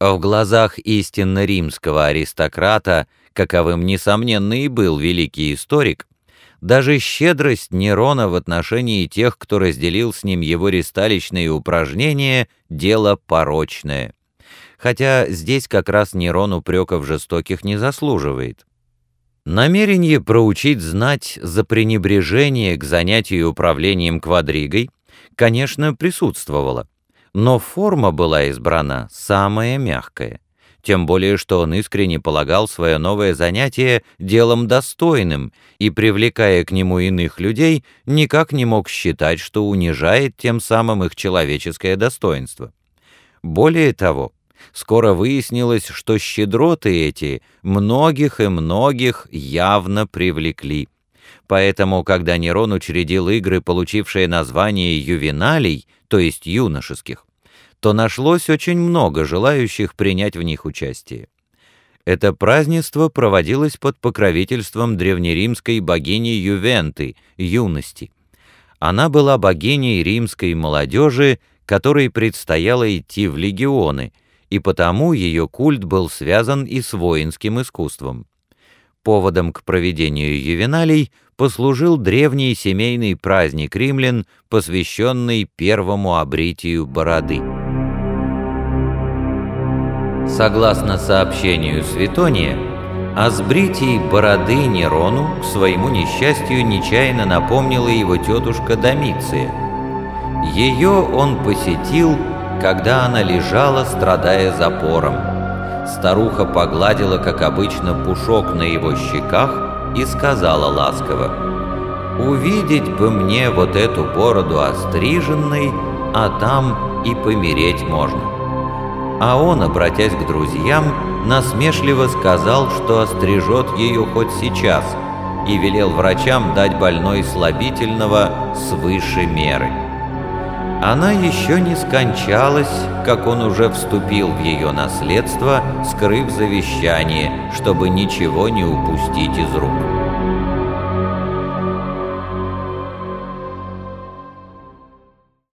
В глазах истинно римского аристократа, каковым, несомненно, и был великий историк, даже щедрость Нерона в отношении тех, кто разделил с ним его ристалищные упражнения, дело порочное. Хотя здесь как раз Нерон упреков жестоких не заслуживает. Намерение проучить знать за пренебрежение к занятию управлением квадригой, конечно, присутствовало, но форма была избрана самая мягкая тем более что он искренне полагал свое новое занятие делом достойным и, привлекая к нему иных людей, никак не мог считать, что унижает тем самым их человеческое достоинство. Более того, скоро выяснилось, что щедроты эти многих и многих явно привлекли. Поэтому, когда Нерон учредил игры, получившие название ювеналей, то есть юношеских, то нашлось очень много желающих принять в них участие. Это празднество проводилось под покровительством древнеримской богини Ювенты, юности. Она была богиней римской молодежи, которой предстояло идти в легионы, и потому ее культ был связан и с воинским искусством. Поводом к проведению ювеналей послужил древний семейный праздник римлян, посвященный первому обритию бороды. Согласно сообщению Светония, о сбритии бороды Нерону к своему несчастью нечаянно напомнила его тетушка Домиция. Ее он посетил, когда она лежала, страдая запором. Старуха погладила, как обычно, пушок на его щеках и сказала ласково, «Увидеть бы мне вот эту бороду остриженной, а там и помереть можно» а он, обратясь к друзьям, насмешливо сказал, что острижет ее хоть сейчас, и велел врачам дать больной слабительного свыше меры. Она еще не скончалась, как он уже вступил в ее наследство, скрыв завещание, чтобы ничего не упустить из рук.